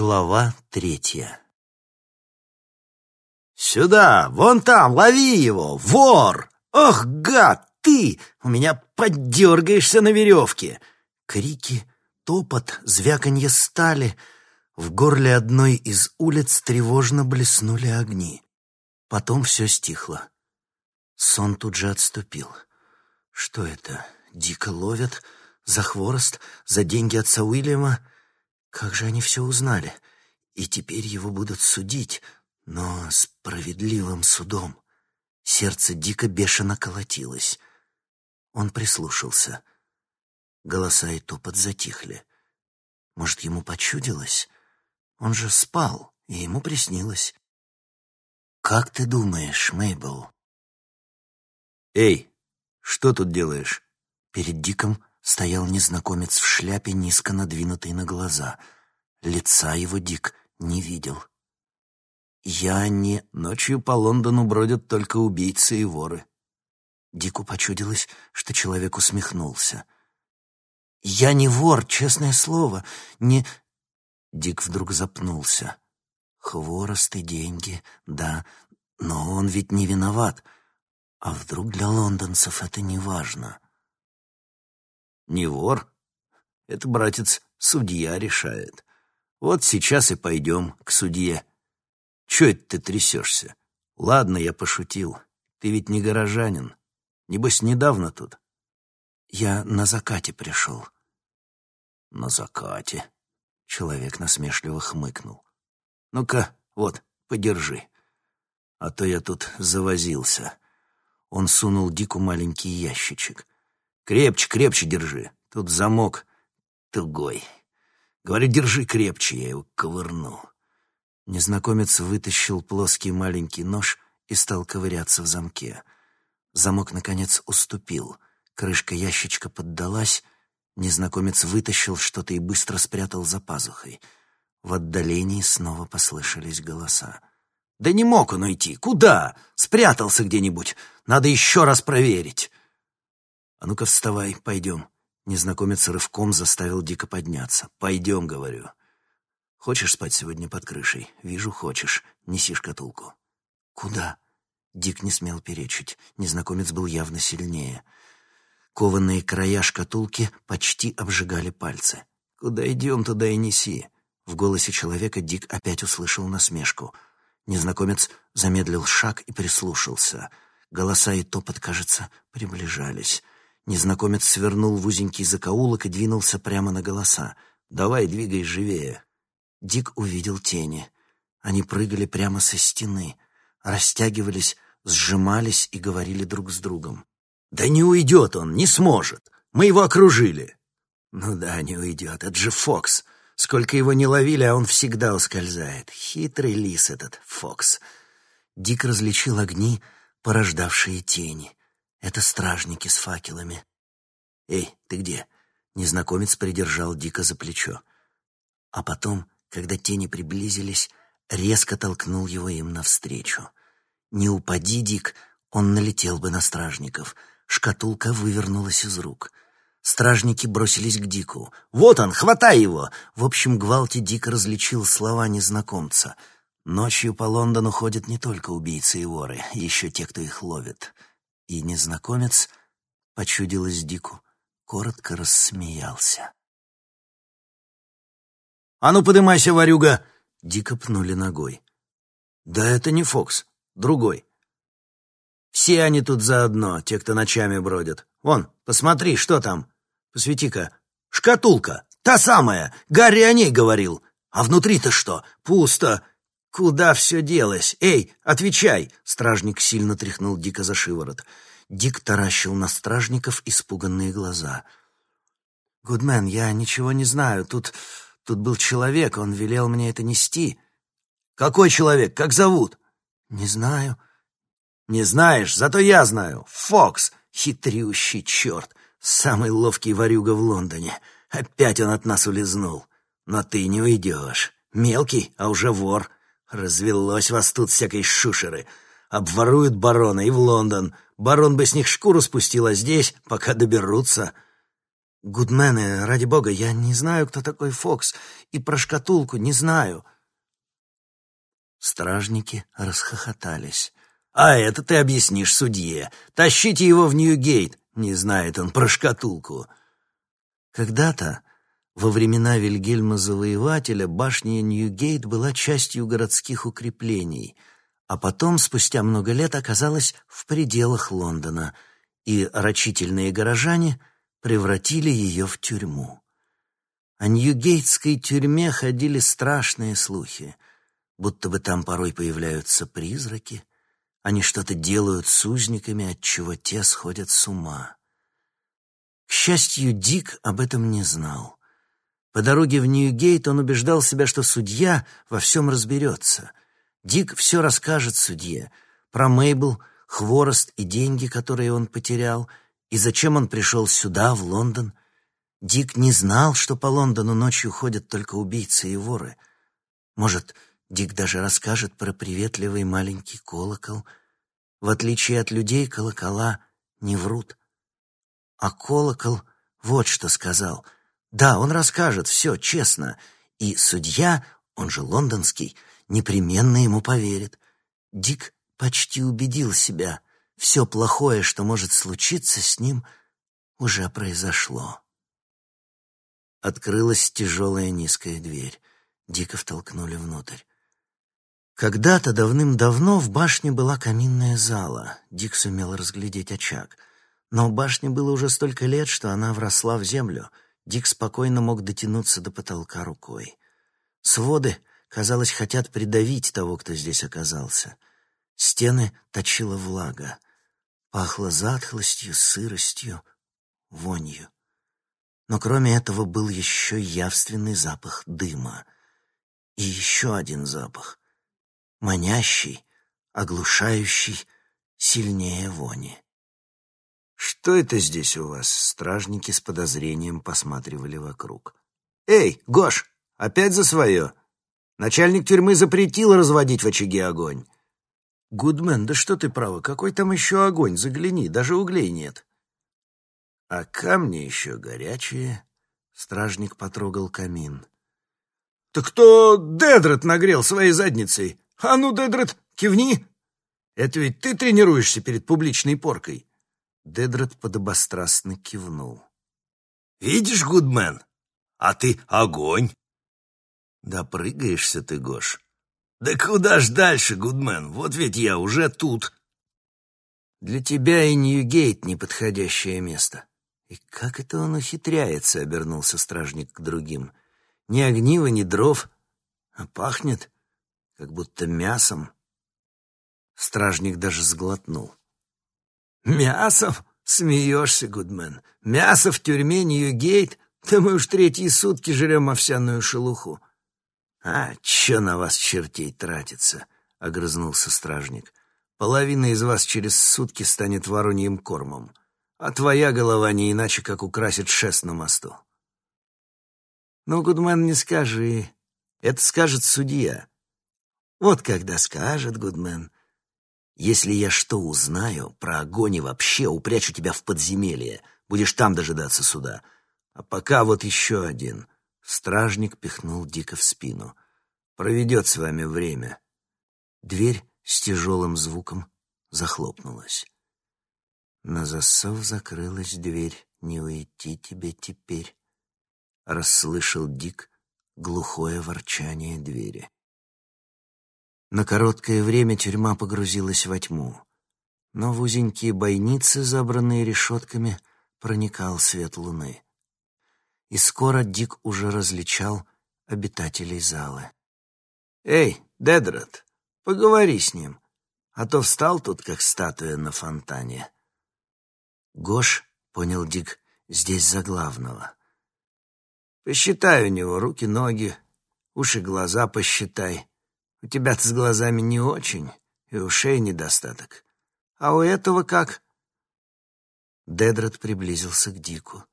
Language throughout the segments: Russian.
Глава третья «Сюда! Вон там! Лови его! Вор! Ох, гад, ты! У меня поддергаешься на веревке!» Крики, топот, звяканье стали. В горле одной из улиц тревожно блеснули огни. Потом все стихло. Сон тут же отступил. Что это? Дико ловят? За хворост? За деньги отца Уильяма? Как же они все узнали? И теперь его будут судить, но справедливым судом. Сердце дико бешено колотилось. Он прислушался. Голоса и топот затихли. Может, ему почудилось? Он же спал, и ему приснилось. «Как ты думаешь, Мейбл?» «Эй, что тут делаешь?» Перед Диком стоял незнакомец в шляпе, низко надвинутой на глаза. Лица его Дик не видел. «Я не...» Ночью по Лондону бродят только убийцы и воры. Дику почудилось, что человек усмехнулся. «Я не вор, честное слово, не...» Дик вдруг запнулся. «Хворост и деньги, да, но он ведь не виноват. А вдруг для лондонцев это не важно?» «Не вор? Это, братец, судья решает. Вот сейчас и пойдем к судье». Че это ты трясешься? Ладно, я пошутил. Ты ведь не горожанин. Небось, недавно тут. Я на закате пришел. На закате. Человек насмешливо хмыкнул. Ну-ка, вот, подержи. А то я тут завозился. Он сунул Дику маленький ящичек. Крепче, крепче держи. Тут замок тугой. Говорю, держи крепче, я его ковырну. Незнакомец вытащил плоский маленький нож и стал ковыряться в замке. Замок, наконец, уступил. Крышка ящичка поддалась. Незнакомец вытащил что-то и быстро спрятал за пазухой. В отдалении снова послышались голоса. «Да не мог он уйти! Куда? Спрятался где-нибудь! Надо еще раз проверить!» «А ну-ка вставай, пойдем!» Незнакомец рывком заставил дико подняться. «Пойдем», — говорю. Хочешь спать сегодня под крышей? Вижу, хочешь. Неси шкатулку. Куда? Дик не смел перечить. Незнакомец был явно сильнее. Кованые края шкатулки почти обжигали пальцы. Куда идем, туда и неси. В голосе человека Дик опять услышал насмешку. Незнакомец замедлил шаг и прислушался. Голоса и топот, кажется, приближались. Незнакомец свернул в узенький закоулок и двинулся прямо на голоса. «Давай, двигай живее!» Дик увидел тени. Они прыгали прямо со стены, растягивались, сжимались и говорили друг с другом. «Да не уйдет он, не сможет! Мы его окружили!» «Ну да, не уйдет, это же Фокс!» Сколько его не ловили, а он всегда ускользает. Хитрый лис этот, Фокс. Дик различил огни, порождавшие тени. Это стражники с факелами. «Эй, ты где?» Незнакомец придержал Дика за плечо. А потом когда тени приблизились, резко толкнул его им навстречу. Не упади, Дик, он налетел бы на стражников. Шкатулка вывернулась из рук. Стражники бросились к Дику. «Вот он, хватай его!» В общем гвалте Дик различил слова незнакомца. Ночью по Лондону ходят не только убийцы и воры, еще те, кто их ловит. И незнакомец, почудилось Дику, коротко рассмеялся. «А ну, подымайся, ворюга!» Дико пнули ногой. «Да это не Фокс, другой. Все они тут заодно, те, кто ночами бродят. Вон, посмотри, что там. Посвети-ка. Шкатулка, та самая. Гарри о ней говорил. А внутри-то что? Пусто. Куда все делось? Эй, отвечай!» Стражник сильно тряхнул Дика за шиворот. Дик таращил на стражников испуганные глаза. «Гудмен, я ничего не знаю. Тут Тут был человек, он велел мне это нести. Какой человек? Как зовут? Не знаю. Не знаешь, зато я знаю. Фокс, хитрющий черт, самый ловкий ворюга в Лондоне. Опять он от нас улизнул. Но ты не уйдешь. Мелкий, а уже вор. Развелось вас тут всякой шушеры. Обворуют барона и в Лондон. Барон бы с них шкуру спустил, а здесь, пока доберутся... Гудмены, ради бога, я не знаю, кто такой Фокс, и про шкатулку не знаю». Стражники расхохотались. «А это ты объяснишь судье. Тащите его в Ньюгейт. Не знает он про шкатулку». Когда-то, во времена Вильгельма Завоевателя, башня Ньюгейт была частью городских укреплений, а потом, спустя много лет, оказалась в пределах Лондона, и рачительные горожане превратили ее в тюрьму. О Ньюгейтской тюрьме ходили страшные слухи, будто бы там порой появляются призраки, они что-то делают с узниками, от чего те сходят с ума. К счастью, Дик об этом не знал. По дороге в Ньюгейт он убеждал себя, что судья во всем разберется. Дик все расскажет судье про Мейбл, хворост и деньги, которые он потерял, и зачем он пришел сюда, в Лондон. Дик не знал, что по Лондону ночью ходят только убийцы и воры. Может, Дик даже расскажет про приветливый маленький колокол. В отличие от людей, колокола не врут. А колокол вот что сказал. Да, он расскажет все честно, и судья, он же лондонский, непременно ему поверит. Дик почти убедил себя, все плохое, что может случиться с ним, уже произошло. Открылась тяжелая низкая дверь. Дико втолкнули внутрь. Когда-то давным-давно в башне была каминная зала. Дик сумел разглядеть очаг. Но башне было уже столько лет, что она вросла в землю. Дик спокойно мог дотянуться до потолка рукой. Своды, казалось, хотят придавить того, кто здесь оказался. Стены точила влага. Пахло затхлостью, сыростью, вонью. Но кроме этого был еще явственный запах дыма. И еще один запах манящий, оглушающий, сильнее вони. «Что это здесь у вас?» Стражники с подозрением посматривали вокруг. «Эй, Гош, опять за свое? Начальник тюрьмы запретил разводить в очаге огонь». «Гудмен, да что ты право, какой там еще огонь? Загляни, даже углей нет». «А камни еще горячие», — стражник потрогал камин. «Так кто Дедрет нагрел своей задницей? «А ну, Дедред, кивни! Это ведь ты тренируешься перед публичной поркой!» Дедред подобострастно кивнул. «Видишь, Гудмен? А ты огонь!» «Да прыгаешься ты, Гош!» «Да куда ж дальше, Гудмен? Вот ведь я уже тут!» «Для тебя и Ньюгейт — неподходящее место». «И как это он ухитряется?» — обернулся стражник к другим. «Ни огнива, ни дров, а пахнет...» как будто мясом. Стражник даже сглотнул. «Мясом? Смеешься, Гудмен. Мясо в тюрьме Ньюгейт? Да мы уж третьи сутки жрем овсяную шелуху». «А, чё на вас чертей тратится?» — огрызнулся стражник. «Половина из вас через сутки станет вороньим кормом, а твоя голова не иначе, как украсит шест на мосту». «Ну, Гудмен, не скажи. Это скажет судья. Вот когда скажет Гудмен. Если я что узнаю про огонь и вообще упрячу тебя в подземелье, будешь там дожидаться суда. А пока вот еще один. Стражник пихнул Дика в спину. Проведет с вами время. Дверь с тяжелым звуком захлопнулась. На засов закрылась дверь. Не уйти тебе теперь. Расслышал Дик глухое ворчание двери. На короткое время тюрьма погрузилась во тьму, но в узенькие бойницы, забранные решетками, проникал свет луны. И скоро Дик уже различал обитателей залы. «Эй, Дедрат, поговори с ним, а то встал тут, как статуя на фонтане». Гош, понял Дик, здесь за главного. «Посчитай у него руки, ноги, уши, глаза посчитай». У тебя-то с глазами не очень, и ушей недостаток. А у этого как?» Дедред приблизился к Дику.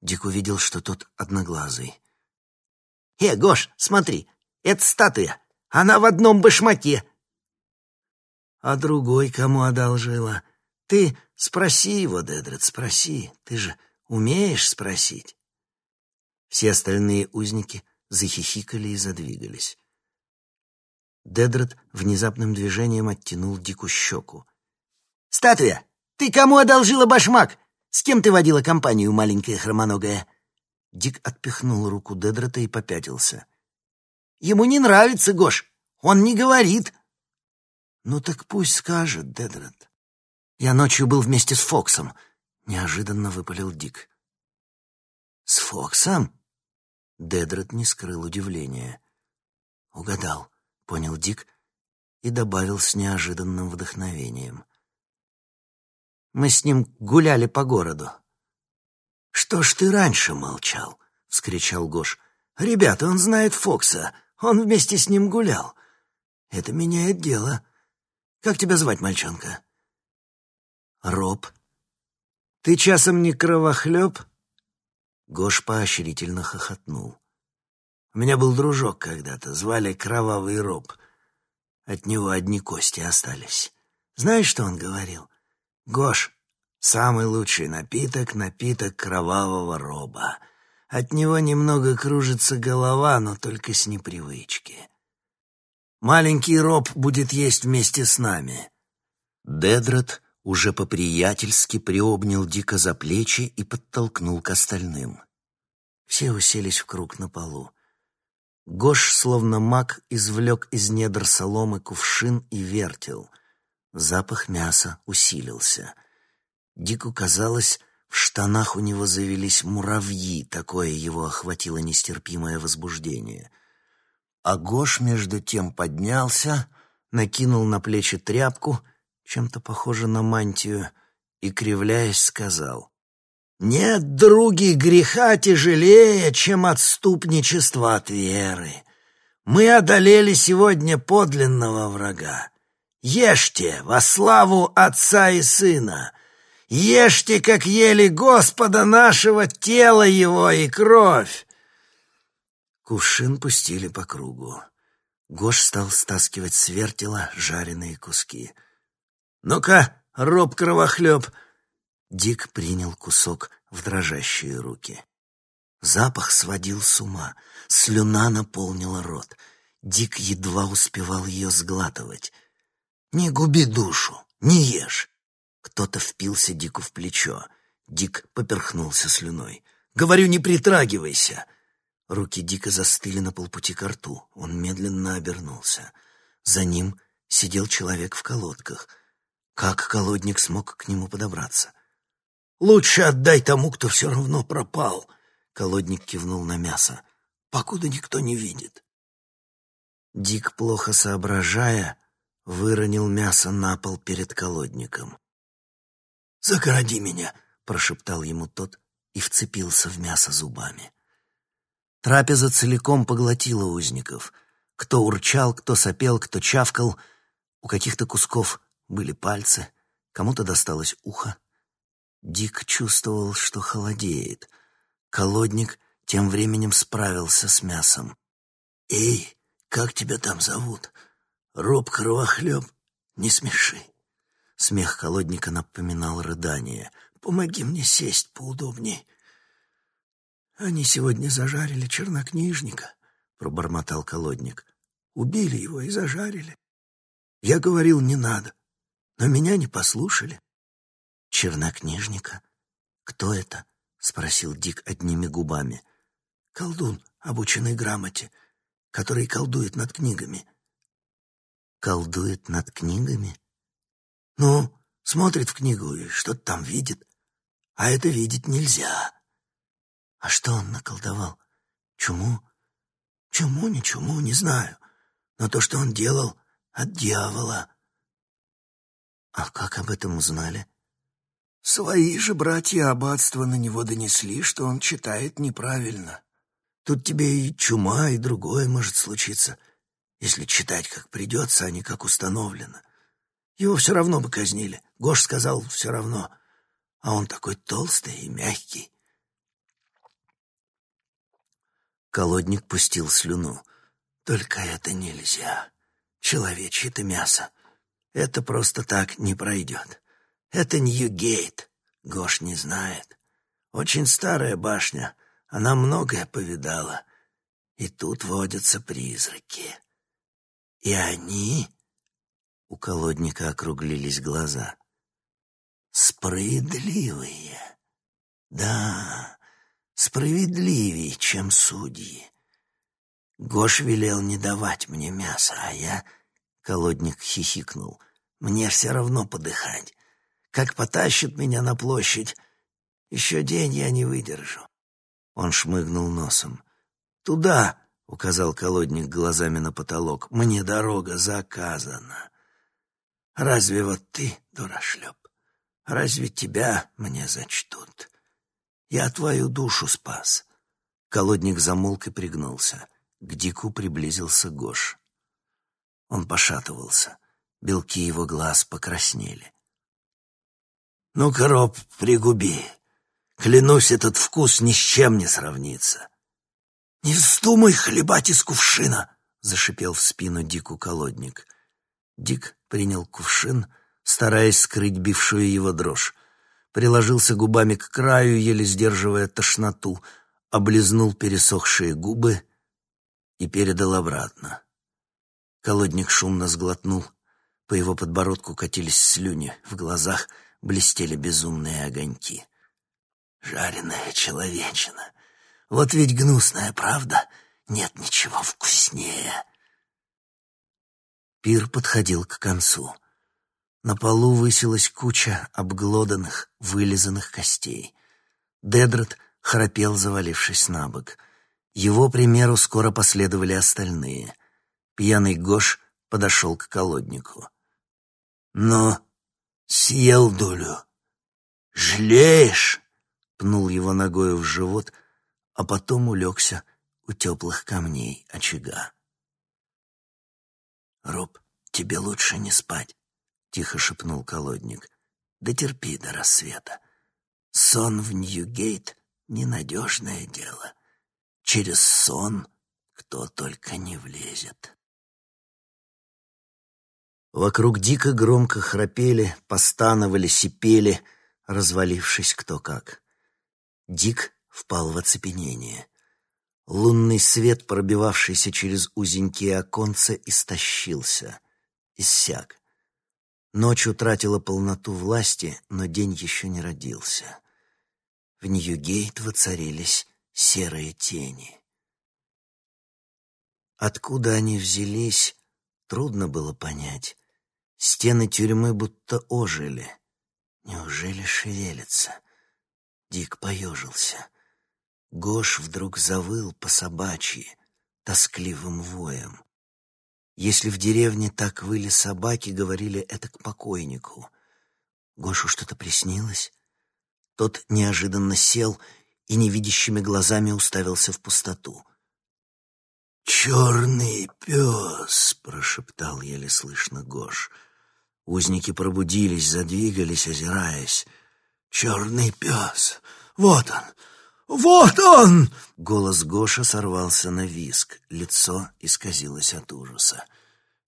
Дик увидел, что тот одноглазый. «Э, Гош, смотри, это статуя. Она в одном башмаке». «А другой кому одолжила? Ты спроси его, Дедред, спроси. Ты же Умеешь спросить?» Все остальные узники захихикали и задвигались. Дедред внезапным движением оттянул Дику щеку. «Статуя, ты кому одолжила башмак? С кем ты водила компанию, маленькая хромоногая?» Дик отпихнул руку Дедрета и попятился. «Ему не нравится, Гош. Он не говорит». «Ну так пусть скажет, Дедред». «Я ночью был вместе с Фоксом», — неожиданно выпалил Дик. «С Фоксом?» Дедред не скрыл удивления. «Угадал», — понял Дик и добавил с неожиданным вдохновением. «Мы с ним гуляли по городу». «Что ж ты раньше молчал?» — вскричал Гош. «Ребята, он знает Фокса. Он вместе с ним гулял. Это меняет дело. Как тебя звать, мальчонка?» «Роб». «Ты часом не кровохлеб?» Гош поощрительно хохотнул. «У меня был дружок когда-то, звали Кровавый Роб. От него одни кости остались. Знаешь, что он говорил? Гош, самый лучший напиток — напиток Кровавого Роба. От него немного кружится голова, но только с непривычки. Маленький Роб будет есть вместе с нами». Дедрат уже по-приятельски приобнял Дика за плечи и подтолкнул к остальным. Все уселись в круг на полу. Гош, словно маг, извлек из недр соломы кувшин и вертел. Запах мяса усилился. Дику казалось, в штанах у него завелись муравьи, такое его охватило нестерпимое возбуждение. А Гош между тем поднялся, накинул на плечи тряпку — чем-то похоже на мантию, и, кривляясь, сказал, «Нет, други, греха тяжелее, чем отступничество от веры. Мы одолели сегодня подлинного врага. Ешьте во славу Отца и Сына. Ешьте, как ели Господа нашего, тело Его и кровь. Кувшин пустили по кругу. Гош стал стаскивать с вертела жареные куски — «Ну-ка, роб кровохлеб!» Дик принял кусок в дрожащие руки. Запах сводил с ума, слюна наполнила рот. Дик едва успевал ее сглатывать. «Не губи душу, не ешь!» Кто-то впился Дику в плечо. Дик поперхнулся слюной. «Говорю, не притрагивайся!» Руки Дика застыли на полпути к рту. Он медленно обернулся. За ним сидел человек в колодках — как колодник смог к нему подобраться? «Лучше отдай тому, кто все равно пропал», — колодник кивнул на мясо, — «покуда никто не видит». Дик, плохо соображая, выронил мясо на пол перед колодником. «Загороди меня», — прошептал ему тот и вцепился в мясо зубами. Трапеза целиком поглотила узников. Кто урчал, кто сопел, кто чавкал. У каких-то кусков были пальцы, кому-то досталось ухо. Дик чувствовал, что холодеет. Колодник тем временем справился с мясом. «Эй, как тебя там зовут? Роб Кровохлеб? Не смеши!» Смех колодника напоминал рыдание. «Помоги мне сесть поудобней». «Они сегодня зажарили чернокнижника», — пробормотал колодник. «Убили его и зажарили. Я говорил, не надо. Но меня не послушали. Чернокнижника? Кто это? Спросил Дик одними губами. Колдун, обученный грамоте, который колдует над книгами. Колдует над книгами? Ну, смотрит в книгу и что-то там видит. А это видеть нельзя. А что он наколдовал? Чуму? Чуму, не чуму, не знаю. Но то, что он делал, от дьявола. А как об этом узнали? Свои же братья аббатства на него донесли, что он читает неправильно. Тут тебе и чума, и другое может случиться, если читать как придется, а не как установлено. Его все равно бы казнили. Гош сказал, все равно. А он такой толстый и мягкий. Колодник пустил слюну. Только это нельзя. Человечье-то мясо. Это просто так не пройдет. Это Ньюгейт. Гош не знает. Очень старая башня, она многое повидала. И тут водятся призраки. И они...» У колодника округлились глаза. «Справедливые. Да, справедливее, чем судьи. Гош велел не давать мне мяса, а я...» Колодник хихикнул. «Мне все равно подыхать. Как потащит меня на площадь, еще день я не выдержу». Он шмыгнул носом. «Туда!» — указал колодник глазами на потолок. «Мне дорога заказана. Разве вот ты, дурашлеп, разве тебя мне зачтут? Я твою душу спас». Колодник замолк и пригнулся. К Дику приблизился Гош. Он пошатывался. Белки его глаз покраснели. «Ну-ка, Роб, пригуби. Клянусь, этот вкус ни с чем не сравнится. «Не вздумай хлебать из кувшина!» — зашипел в спину Дику колодник. Дик принял кувшин, стараясь скрыть бившую его дрожь. Приложился губами к краю, еле сдерживая тошноту, облизнул пересохшие губы и передал обратно. Колодник шумно сглотнул. По его подбородку катились слюни, в глазах блестели безумные огоньки. «Жареная человечина!» Вот ведь гнусная правда. Нет ничего вкуснее. Пир подходил к концу. На полу высилась куча обглоданных, вылизанных костей. Дедрот храпел, завалившись на бок. Его примеру скоро последовали остальные. Пьяный Гош подошел к колоднику. «Но съел долю. Жалеешь?» Пнул его ногою в живот — а потом улегся у теплых камней очага. «Роб, тебе лучше не спать», — тихо шепнул колодник. «Да терпи до рассвета. Сон в Ньюгейт — ненадежное дело. Через сон кто только не влезет». Вокруг дико громко храпели, постановали, сипели, развалившись кто как. Дик впал в оцепенение. Лунный свет, пробивавшийся через узенькие оконца, истощился, иссяк. Ночь утратила полноту власти, но день еще не родился. В Ньюгейт воцарились серые тени. Откуда они взялись, трудно было понять. Стены тюрьмы будто ожили. Неужели шевелятся? Дик поежился. Гош вдруг завыл по собачьи, тоскливым воем. Если в деревне так выли собаки, говорили это к покойнику. Гошу что-то приснилось. Тот неожиданно сел и невидящими глазами уставился в пустоту. «Черный пес!» — прошептал еле слышно Гош. Узники пробудились, задвигались, озираясь. «Черный пес! Вот он! «Вот он!» — голос Гоша сорвался на виск. Лицо исказилось от ужаса.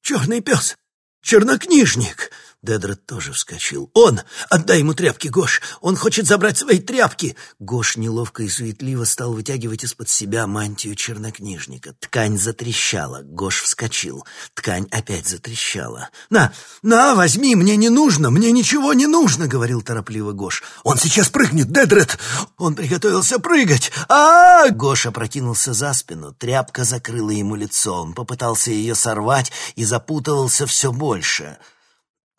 «Черный пес! Чернокнижник!» Дедред тоже вскочил. «Он! Отдай ему тряпки, Гош! Он хочет забрать свои тряпки!» Гош неловко и суетливо стал вытягивать из-под себя мантию чернокнижника. Ткань затрещала. Гош вскочил. Ткань опять затрещала. «На! На, возьми! Мне не нужно! Мне ничего не нужно!» — говорил торопливо Гош. «Он сейчас прыгнет, Дедред! Он приготовился прыгать! а, -а, -а Гош опрокинулся за спину. Тряпка закрыла ему лицо. Он попытался ее сорвать и запутывался все больше.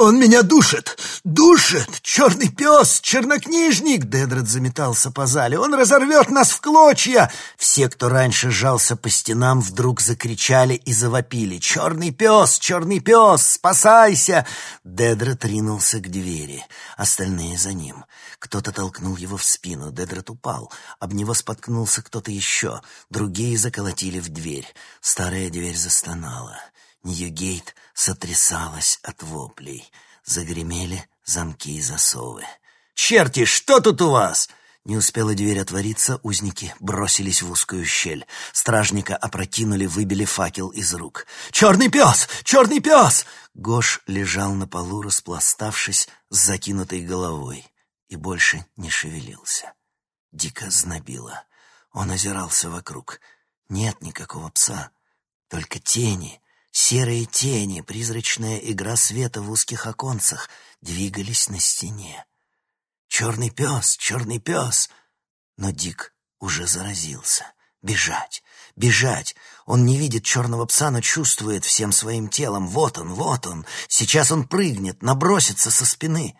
«Он меня душит! Душит! Черный пес! Чернокнижник!» Дедред заметался по зале. «Он разорвет нас в клочья!» Все, кто раньше жался по стенам, вдруг закричали и завопили. «Черный пес! Черный пес! Спасайся!» Дедред ринулся к двери. Остальные за ним. Кто-то толкнул его в спину. Дедред упал. Об него споткнулся кто-то еще. Другие заколотили в дверь. Старая дверь застонала. Ньюгейт сотрясалась от воплей. Загремели замки и засовы. «Черти, что тут у вас?» Не успела дверь отвориться, узники бросились в узкую щель. Стражника опрокинули, выбили факел из рук. «Черный пес! Черный пес!» Гош лежал на полу, распластавшись с закинутой головой, и больше не шевелился. Дико знобило. Он озирался вокруг. Нет никакого пса, только тени, серые тени, призрачная игра света в узких оконцах двигались на стене. Черный пес, черный пес! Но Дик уже заразился. Бежать, бежать! Он не видит черного пса, но чувствует всем своим телом. Вот он, вот он! Сейчас он прыгнет, набросится со спины.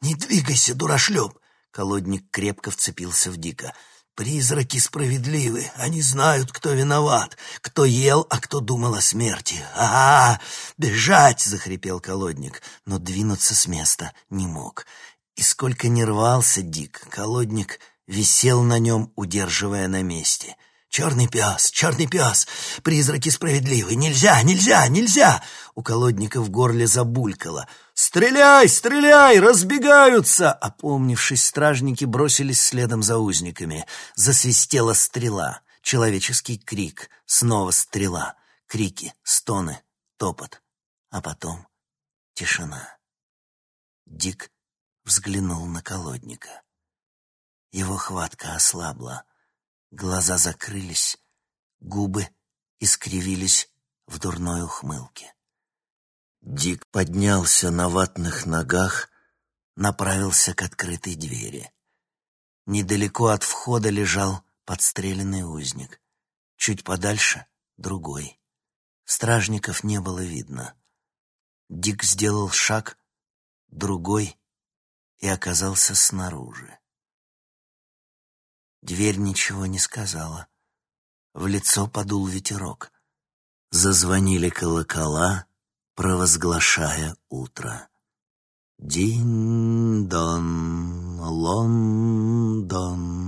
«Не двигайся, дурашлеп!» Колодник крепко вцепился в Дика. «Призраки справедливы. Они знают, кто виноват, кто ел, а кто думал о смерти. а, -а, -а Бежать!» — захрипел колодник, но двинуться с места не мог. И сколько не рвался Дик, колодник висел на нем, удерживая на месте. «Черный пес! Черный пес! Призраки справедливы! Нельзя! Нельзя! Нельзя!» У колодника в горле забулькало. «Стреляй! Стреляй! Разбегаются!» Опомнившись, стражники бросились следом за узниками. Засвистела стрела. Человеческий крик. Снова стрела. Крики, стоны, топот. А потом тишина. Дик взглянул на колодника. Его хватка ослабла. Глаза закрылись, губы искривились в дурной ухмылке. Дик поднялся на ватных ногах, направился к открытой двери. Недалеко от входа лежал подстреленный узник. Чуть подальше — другой. Стражников не было видно. Дик сделал шаг, другой, и оказался снаружи. Дверь ничего не сказала. В лицо подул ветерок. Зазвонили колокола, провозглашая утро. Дин-дон, Лондон.